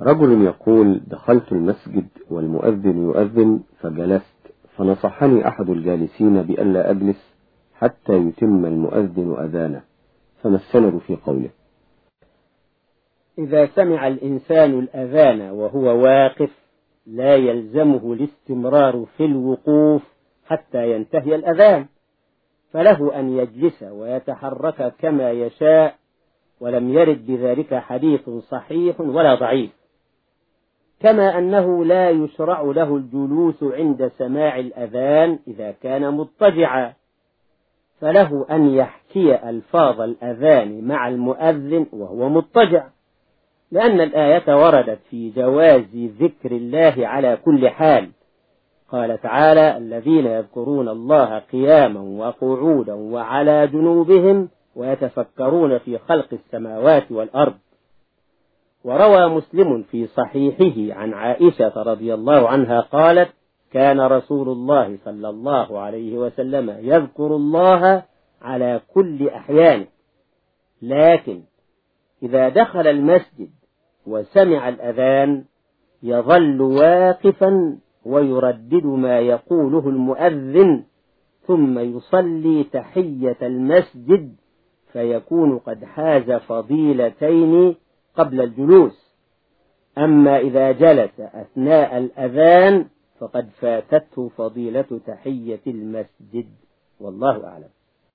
رجل يقول دخلت المسجد والمؤذن يؤذن فجلست فنصحني أحد الجالسين بألا أجلس حتى يتم المؤذن أذانه فما السند في قوله. إذا سمع الإنسان الأذان وهو واقف لا يلزمه الاستمرار في الوقوف حتى ينتهي الأذان فله أن يجلس ويتحرك كما يشاء ولم يرد بذلك حديث صحيح ولا ضعيف. كما أنه لا يشرع له الجلوس عند سماع الأذان إذا كان مضطجعا. فله أن يحكي ألفاظ الأذان مع المؤذن وهو مضطجع. لأن الآية وردت في جواز ذكر الله على كل حال. قال تعالى الذين يذكرون الله قياما وقعودا وعلى جنوبهم ويتفكرون في خلق السماوات والأرض. وروى مسلم في صحيحه عن عائشة رضي الله عنها قالت كان رسول الله صلى الله عليه وسلم يذكر الله على كل أحيانه لكن إذا دخل المسجد وسمع الأذان يظل واقفا ويردد ما يقوله المؤذن ثم يصلي تحية المسجد فيكون قد حاز فضيلتين قبل الجلوس. أما إذا جلس أثناء الأذان فقد فاتته فضيلة تحية المسجد. والله أعلم.